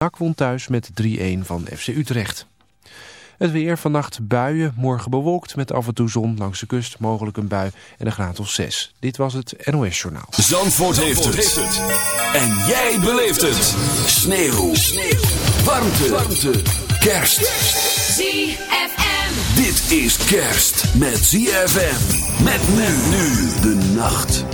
NAC won thuis met 3-1 van FC Utrecht. Het weer vannacht buien, morgen bewolkt met af en toe zon langs de kust, mogelijk een bui en een graad of 6. Dit was het NOS Journaal. Zandvoort, heeft, het. En jij beleeft het. Sneeuw. Sneeuw. Warmte. Warmte. Kerst. ZFM. Dit is kerst met ZFM. Met men nu de nacht.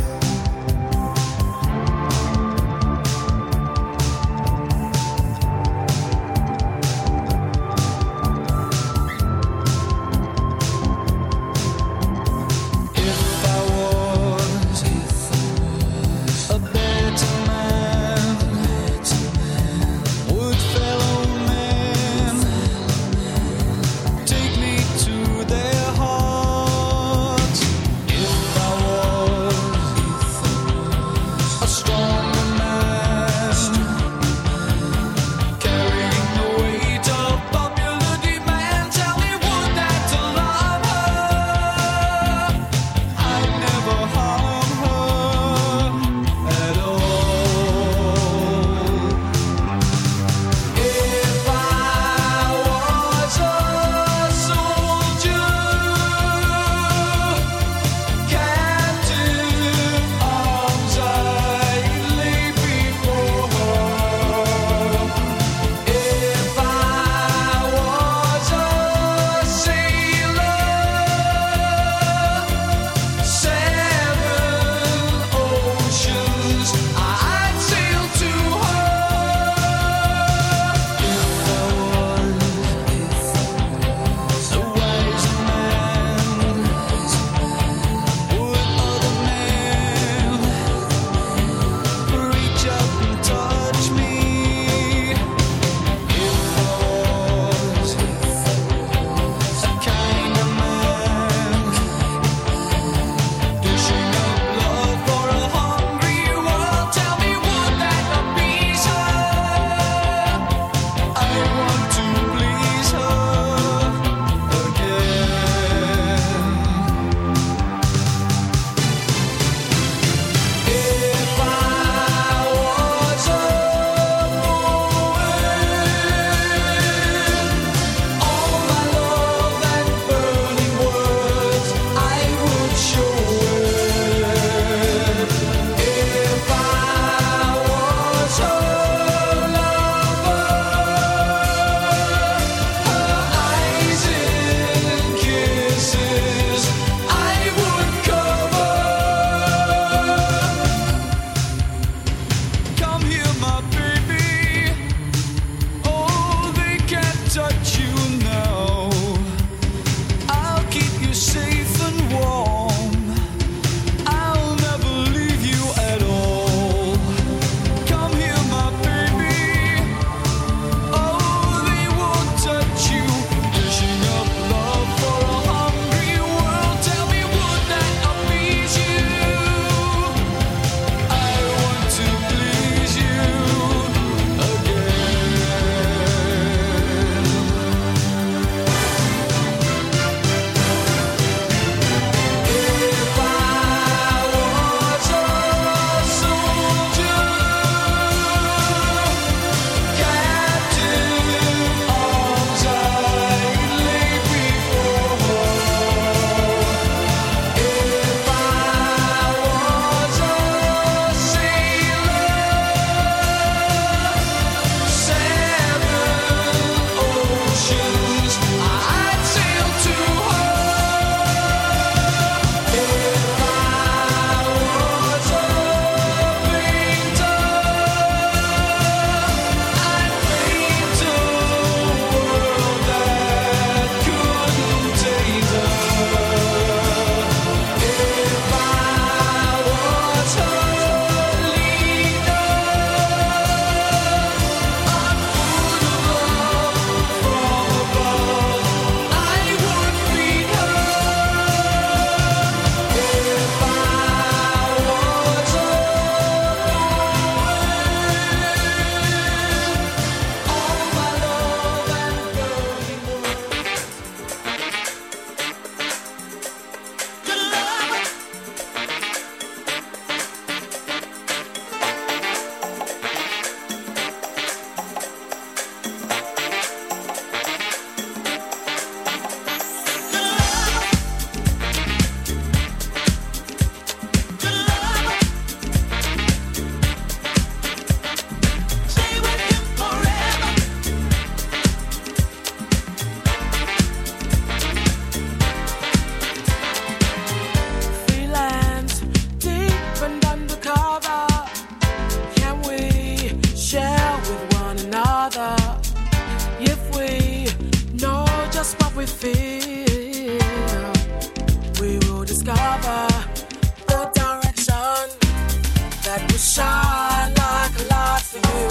shine like a light for you.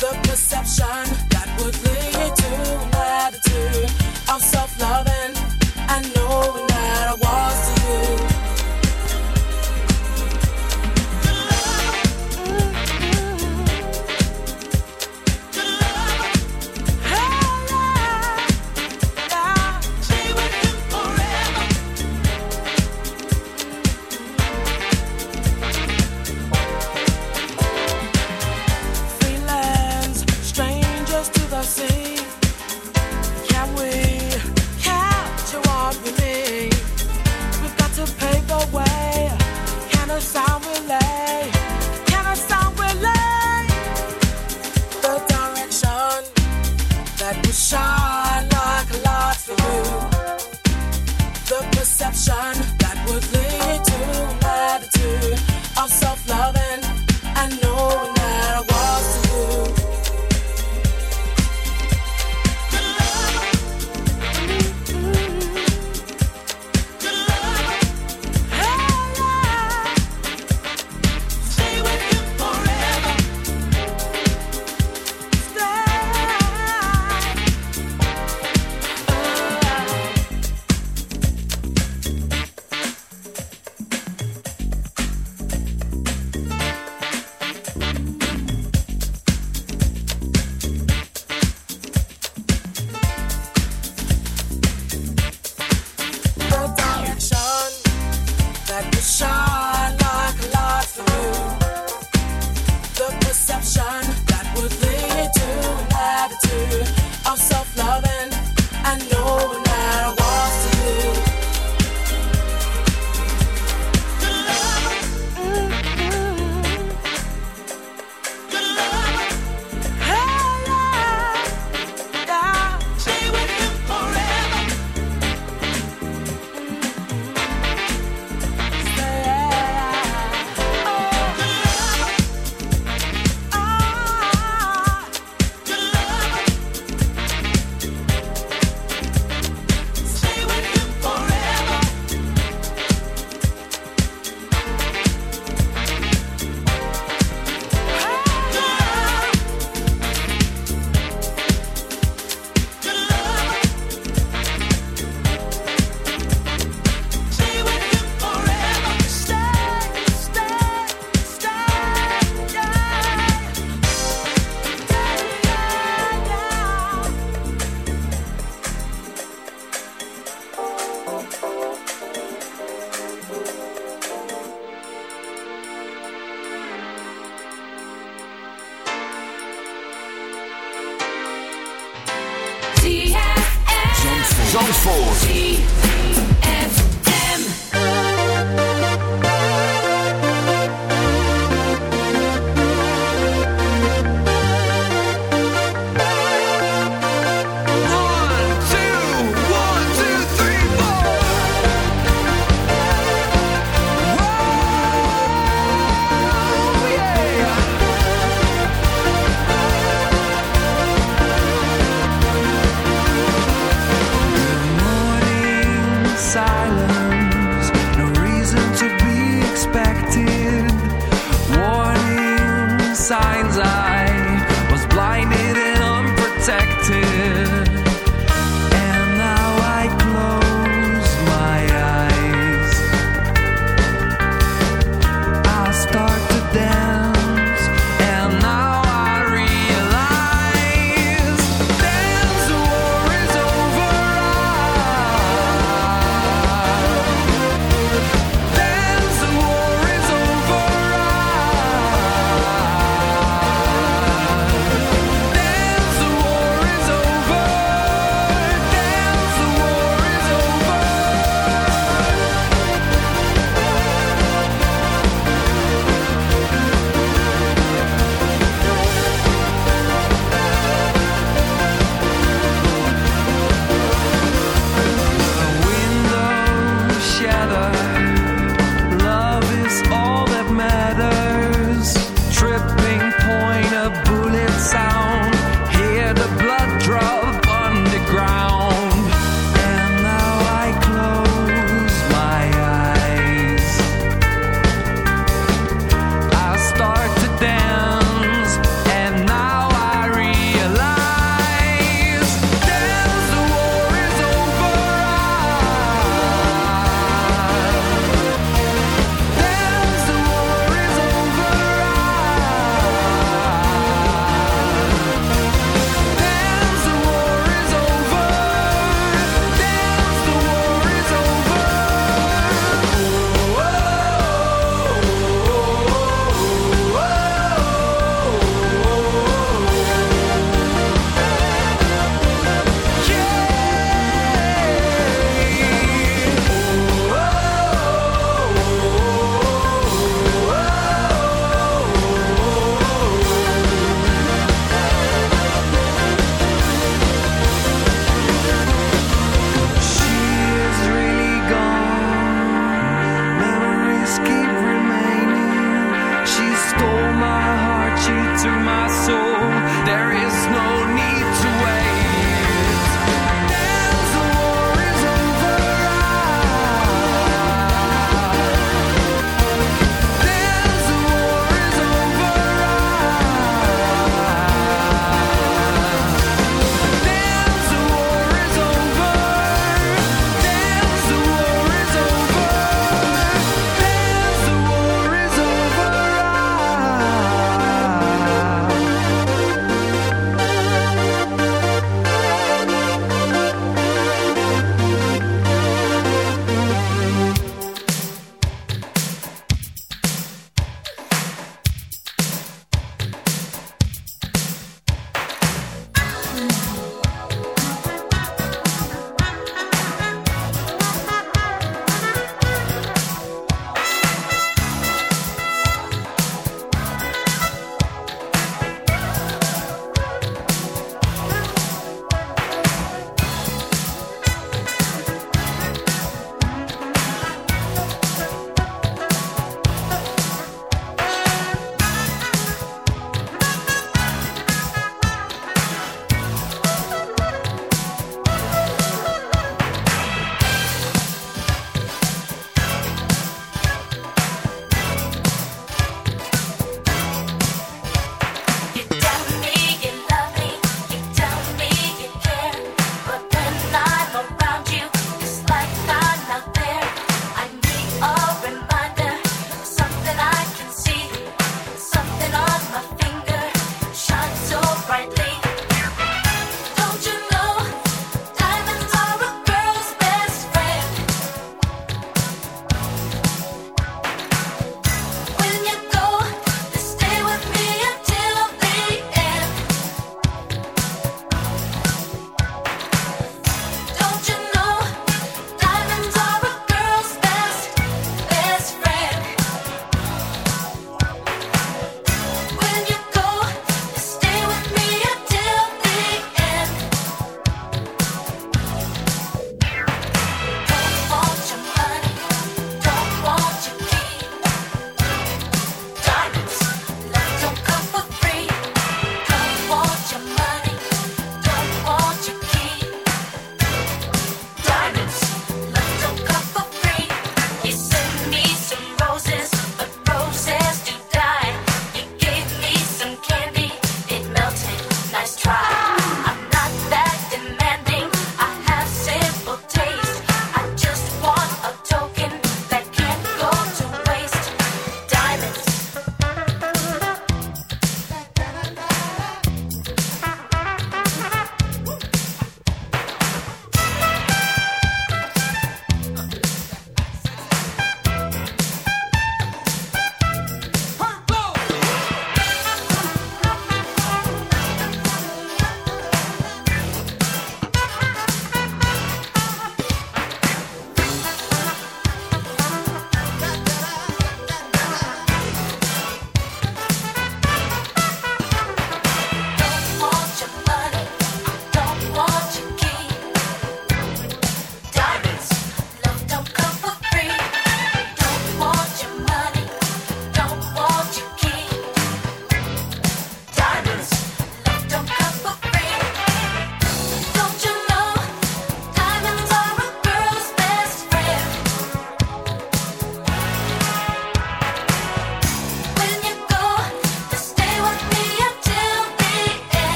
The perception.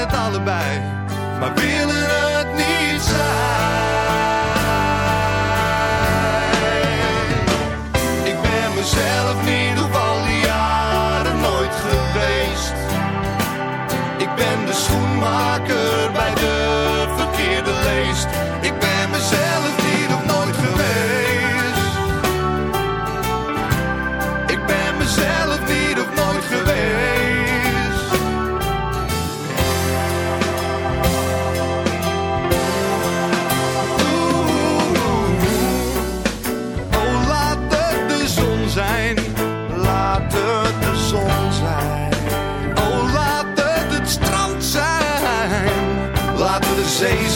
het allebei, maar willen het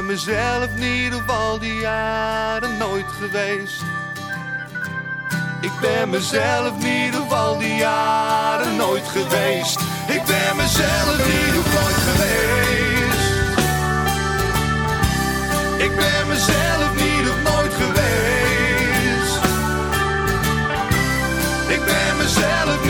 Ben mezelf niet op al die jaren nooit geweest. Ik ben mezelf niet op al die jaren nooit geweest. Ik ben mezelf niet op nooit geweest. Ik ben mezelf niet op nooit geweest. Ik ben mezelf niet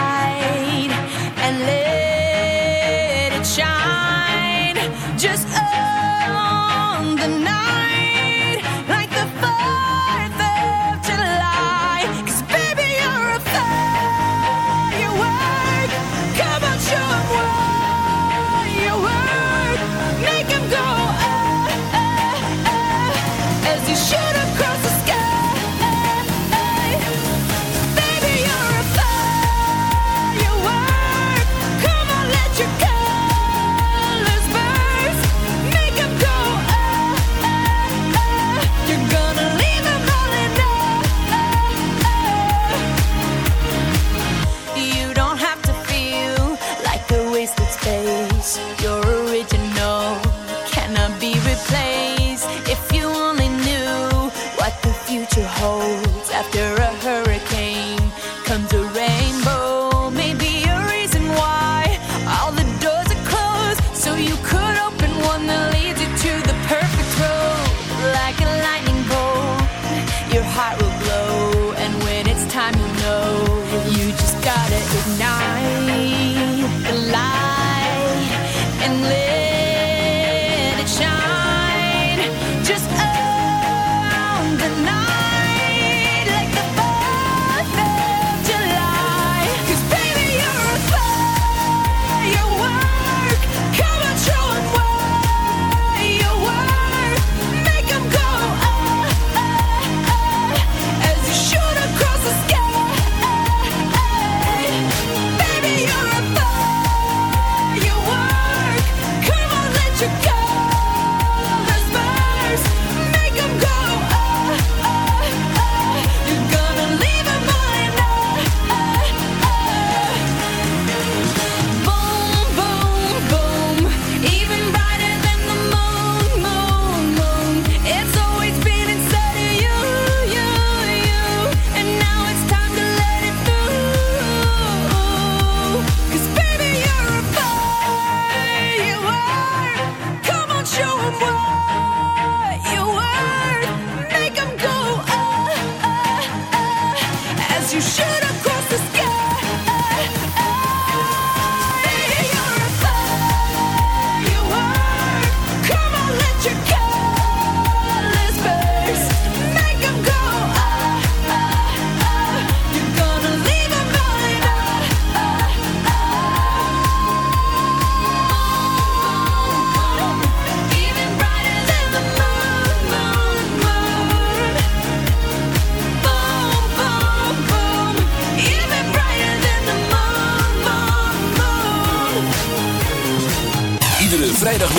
holds after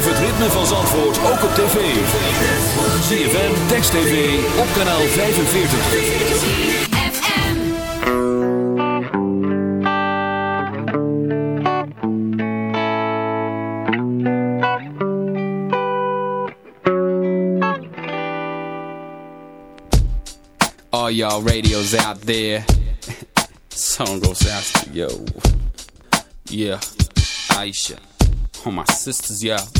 Beleef het ritme van Zandvoort ook op tv. ZFM, Text TV, op kanaal 45. All y'all radios out there. Song goes out yo. Yeah, Aisha. All my sisters, yeah.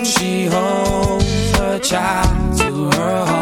she holds her child to her heart.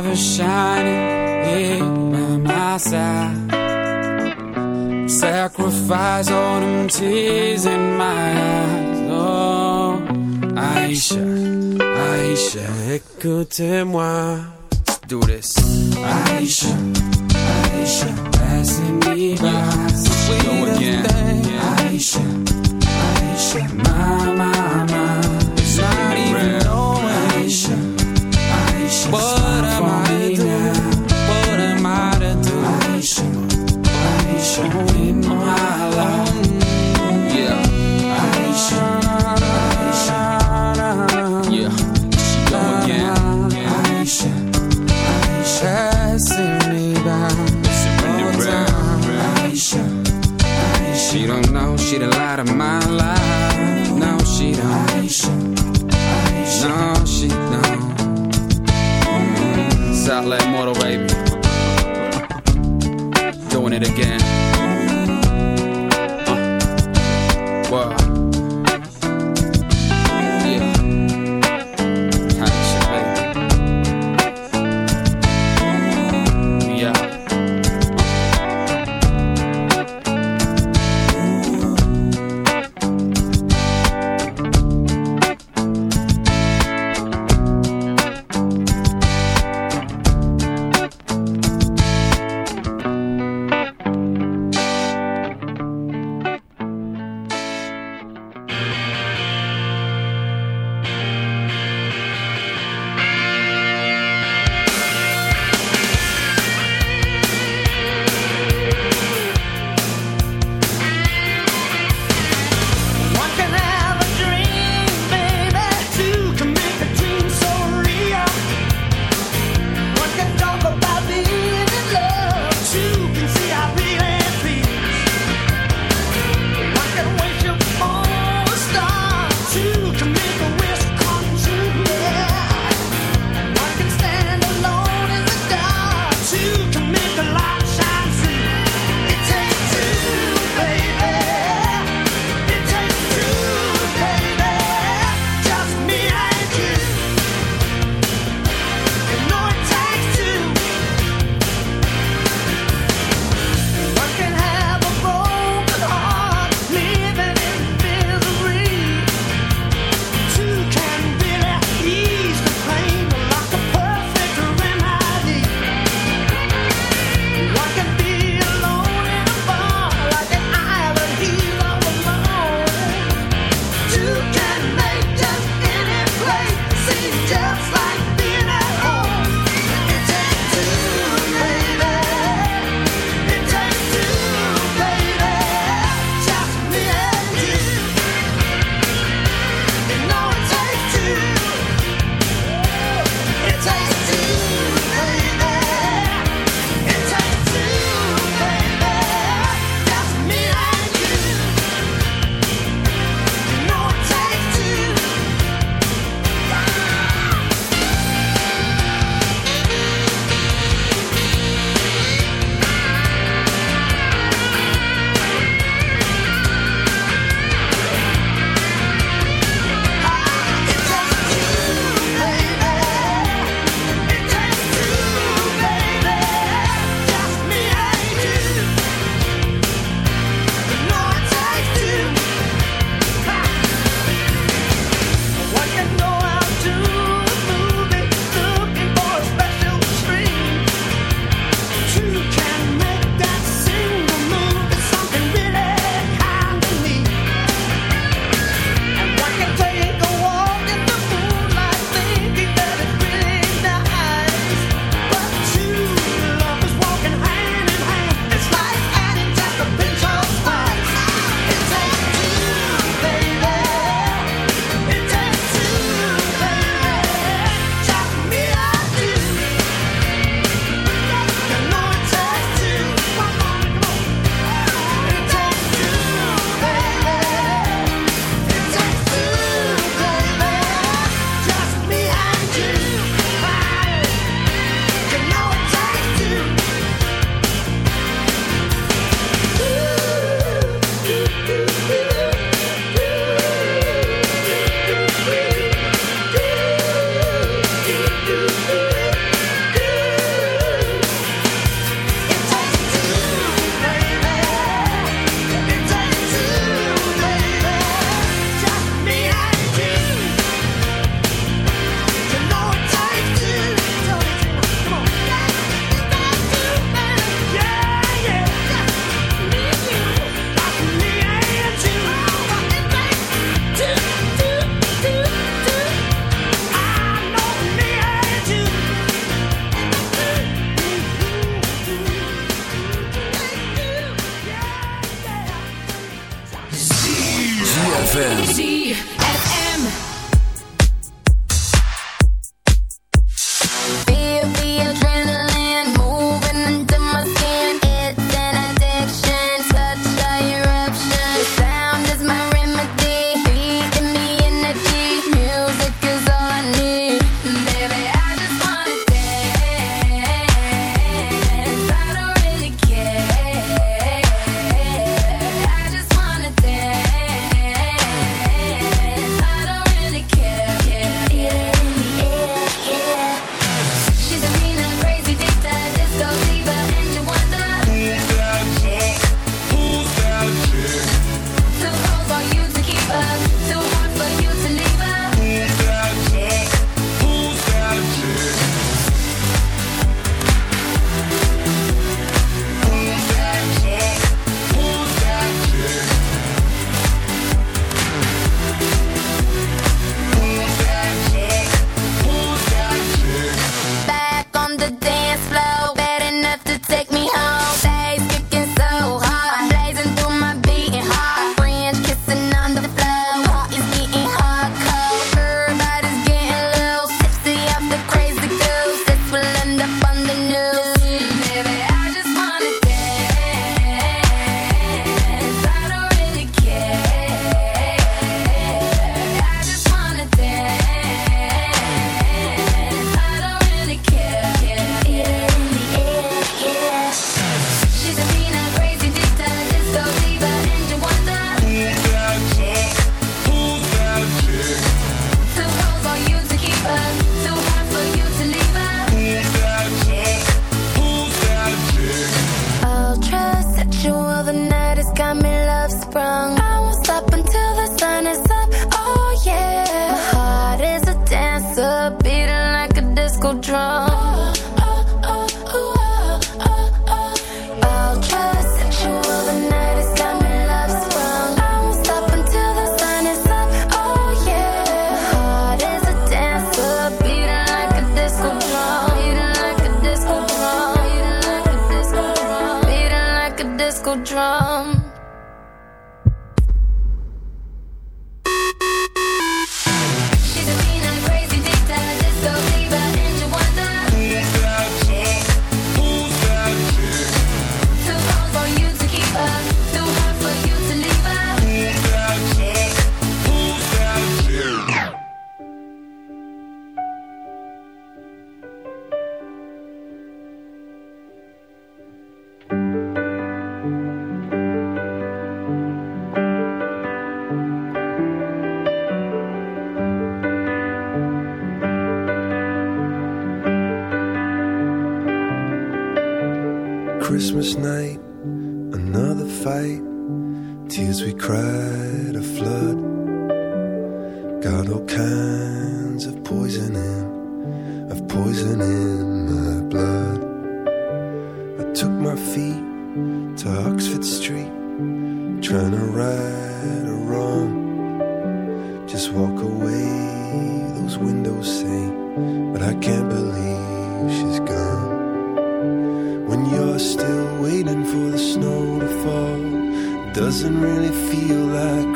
ever shining in by my side. Sacrifice all them tears in my eyes. Oh, Aisha, Aisha, écoutez-moi. Do this. Aisha, Aisha, passing me by. sweetest thing. Aisha, Aisha, my, my, my. ZFM.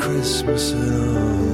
Christmas at all.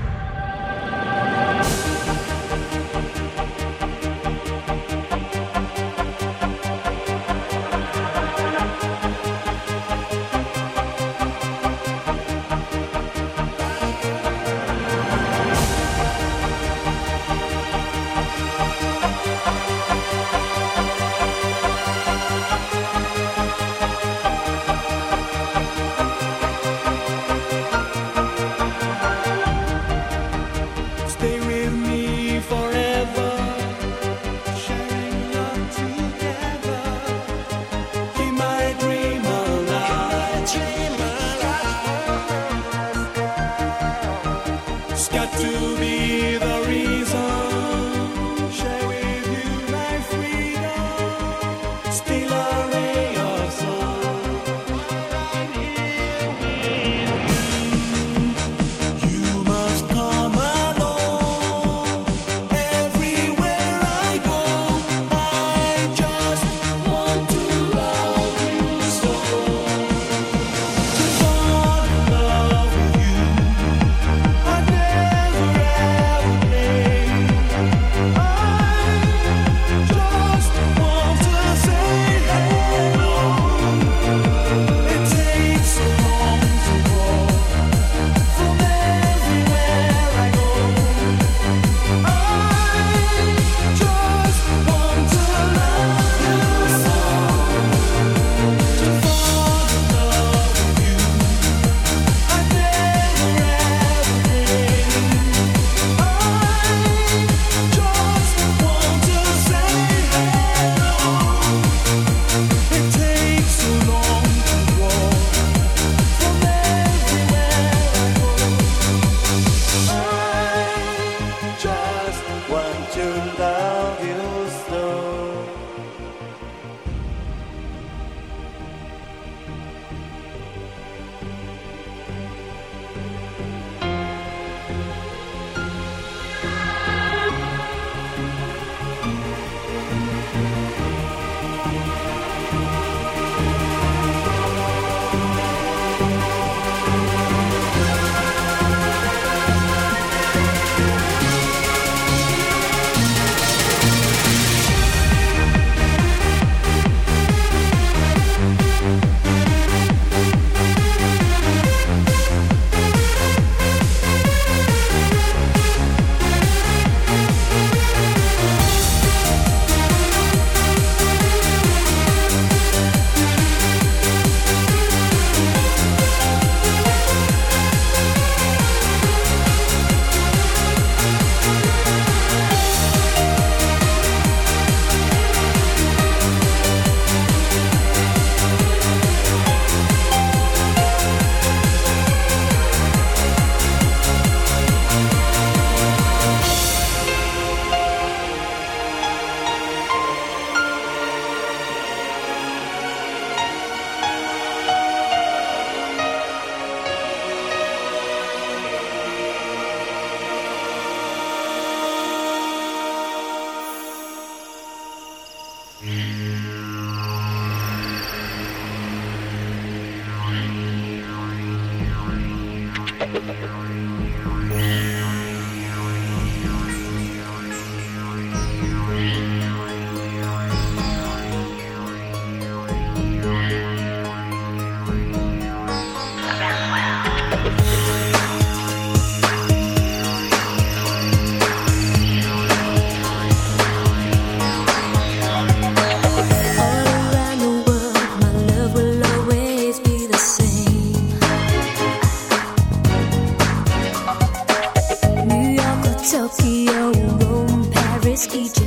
against each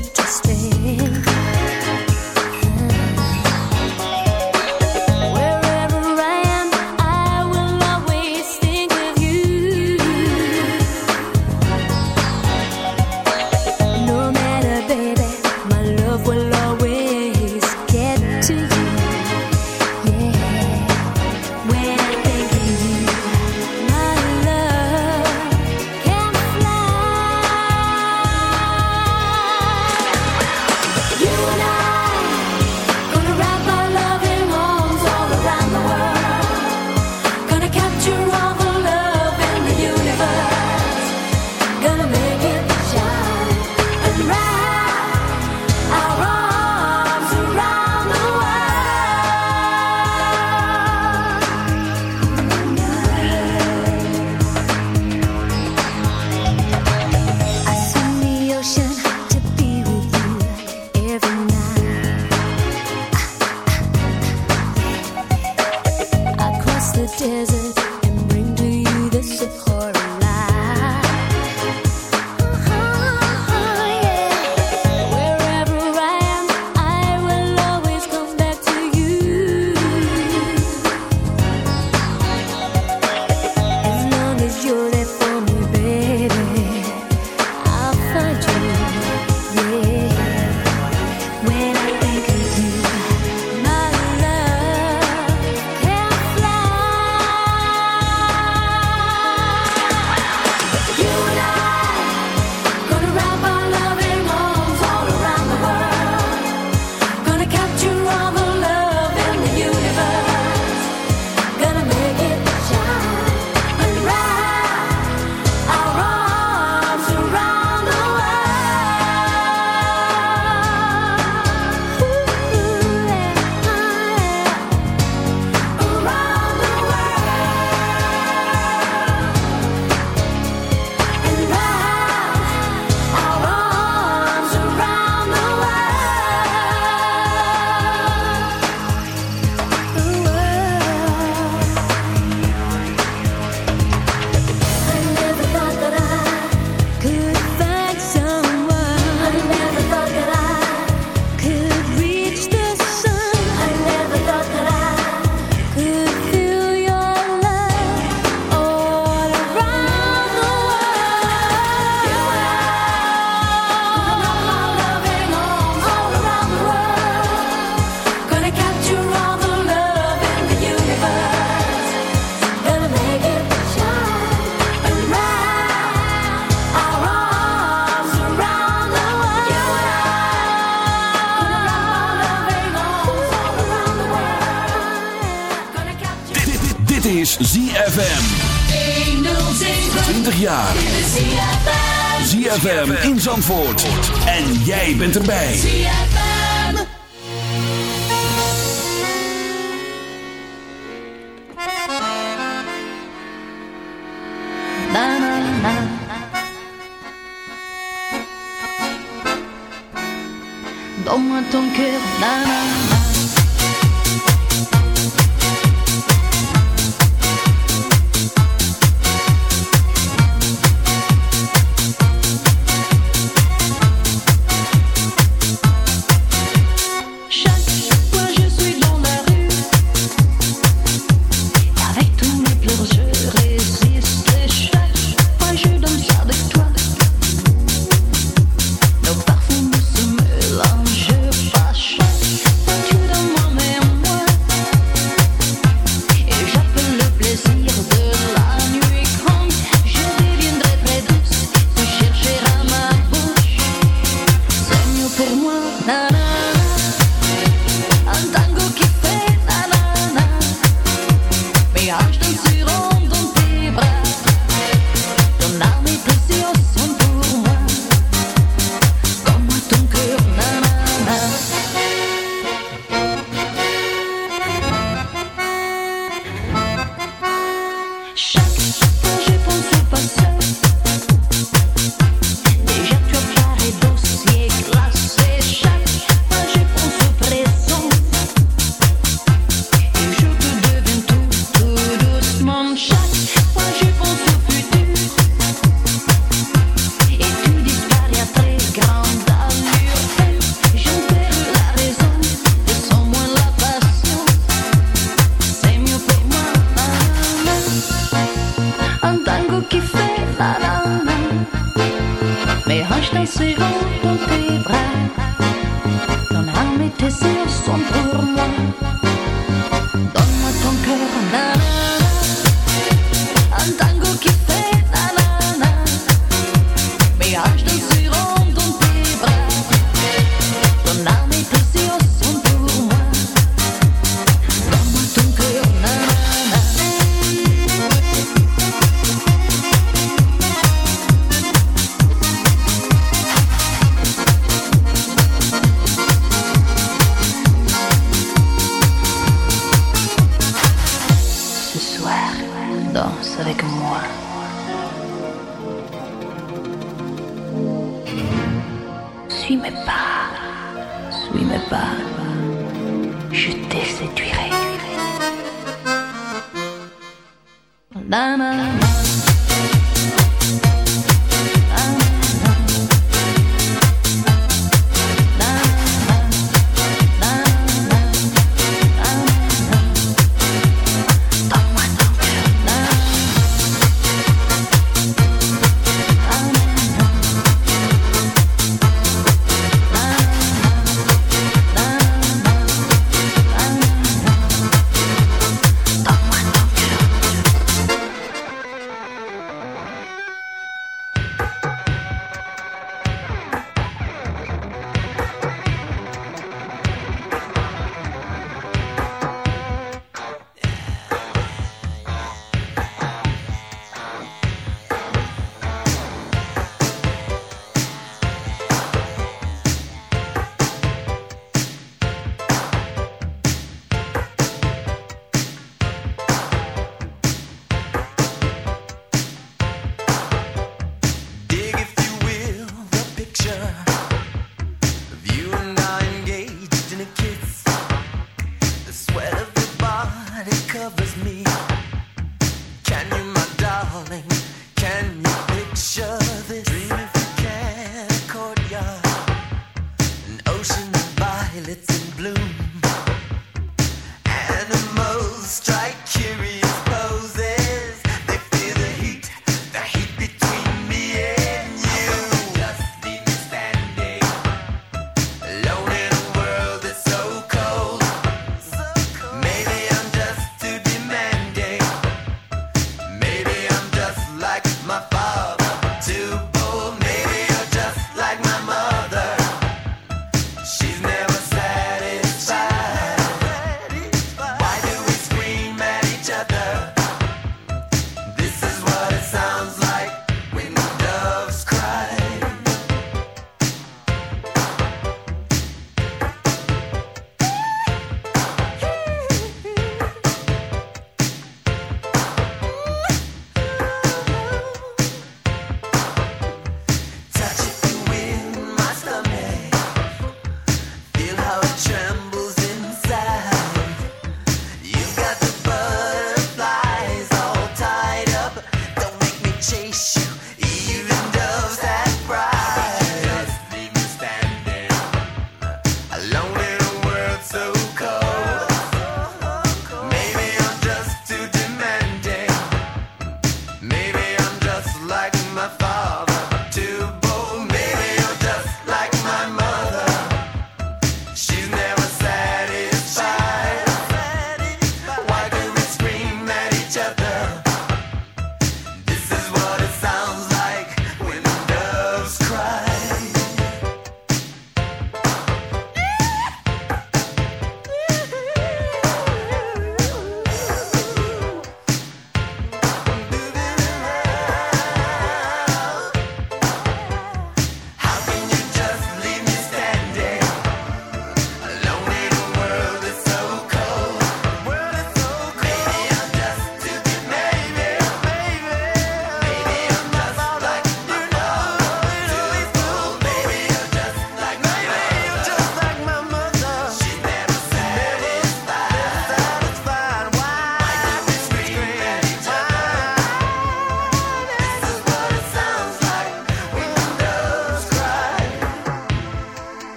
En jij bent erbij.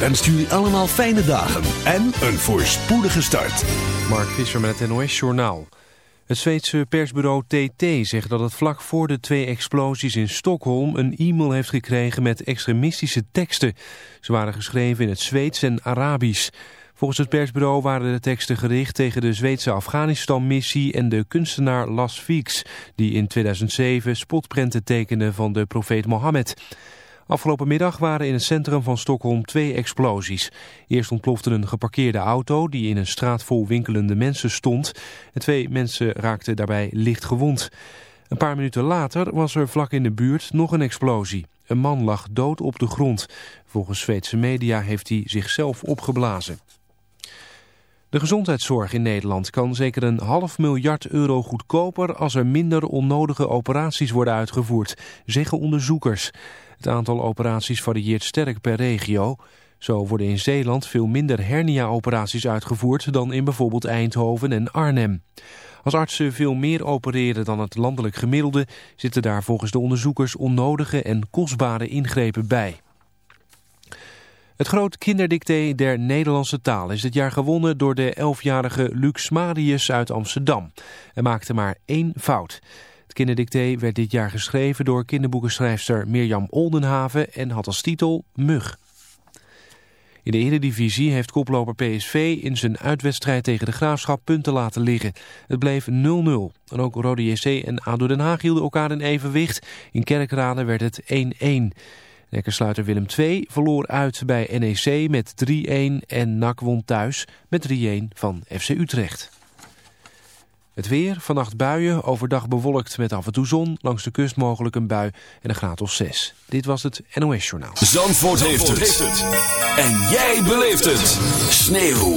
Wenst jullie allemaal fijne dagen en een voorspoedige start. Mark Visser met het NOS Journaal. Het Zweedse persbureau TT zegt dat het vlak voor de twee explosies in Stockholm een e-mail heeft gekregen met extremistische teksten. Ze waren geschreven in het Zweeds en Arabisch. Volgens het persbureau waren de teksten gericht tegen de Zweedse Afghanistan-missie en de kunstenaar Las Vieks, die in 2007 spotprenten tekende van de profeet Mohammed. Afgelopen middag waren in het centrum van Stockholm twee explosies. Eerst ontplofte een geparkeerde auto die in een straat vol winkelende mensen stond. Twee mensen raakten daarbij licht gewond. Een paar minuten later was er vlak in de buurt nog een explosie. Een man lag dood op de grond. Volgens Zweedse media heeft hij zichzelf opgeblazen. De gezondheidszorg in Nederland kan zeker een half miljard euro goedkoper als er minder onnodige operaties worden uitgevoerd, zeggen onderzoekers. Het aantal operaties varieert sterk per regio. Zo worden in Zeeland veel minder hernia-operaties uitgevoerd dan in bijvoorbeeld Eindhoven en Arnhem. Als artsen veel meer opereren dan het landelijk gemiddelde, zitten daar volgens de onderzoekers onnodige en kostbare ingrepen bij. Het groot kinderdicté der Nederlandse taal is dit jaar gewonnen door de 11-jarige Lux Marius uit Amsterdam. Hij maakte maar één fout. Het kinderdicté werd dit jaar geschreven door kinderboekenschrijfster Mirjam Oldenhaven en had als titel Mug. In de Eredivisie heeft koploper PSV in zijn uitwedstrijd tegen de Graafschap punten laten liggen. Het bleef 0-0. En ook Rode JC en ADO Den Haag hielden elkaar in evenwicht. In Kerkrade werd het 1-1. Nekkersluiter Willem II verloor uit bij NEC met 3-1 en NAC won thuis met 3-1 van FC Utrecht. Het weer, vannacht buien, overdag bewolkt met af en toe zon, langs de kust mogelijk een bui en een graad of 6. Dit was het NOS Journaal. Zandvoort, heeft, het. En jij beleeft het. Sneeuw.